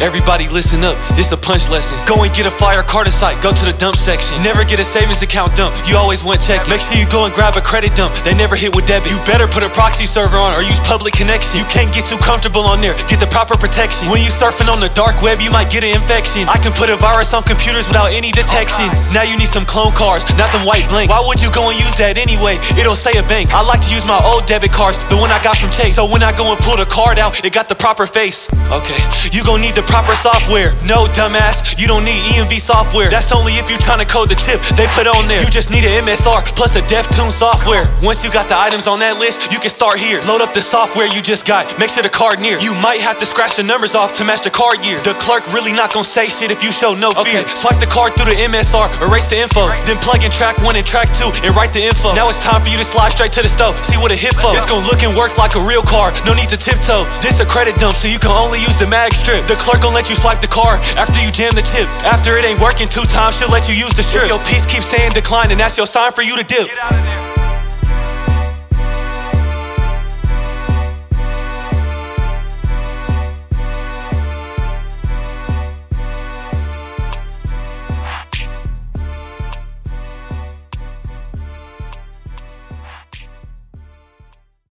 Everybody listen up, this a punch lesson. Go and get a flyer card site, go to the dump section. Never get a savings account dump, you always want check. Make sure you go and grab a credit dump, they never hit with debit. You better put a proxy server on or use public connection. You can't get too comfortable on there, get the proper protection. When you surfing on the dark web, you might get an infection. I can put a virus on computers without any detection. Now you need some clone cards, not them white blanks. Why would you go and use that anyway? It'll say a bank. I like to use my old debit cards, the one I got from Chase. So when I go and pull the card out, it got the proper face. Okay, you gon' need the proper software. No, dumbass, you don't need EMV software. That's only if you tryna code the chip they put on there. You just need an MSR plus the DefTune software. Once you got the items on that list, you can start here. Load up the software you just got. Make sure the card near. You might have to scratch the numbers off to match the card year. The clerk really not gonna say shit if you show no fear. Okay, swipe the card through the MSR, erase the info. Then plug in track one and track two and write the info. Now it's time for you to slide straight to the stove. See what it hit for. It's gonna look and work like a real card. No need to tiptoe. This a credit dump, so you can only use the mag strip. The clerk gon' let you swipe the card after you jam the chip. After it ain't working two times, she'll let you use the strip. Your piece keeps saying decline, and that's your sign for you to dip.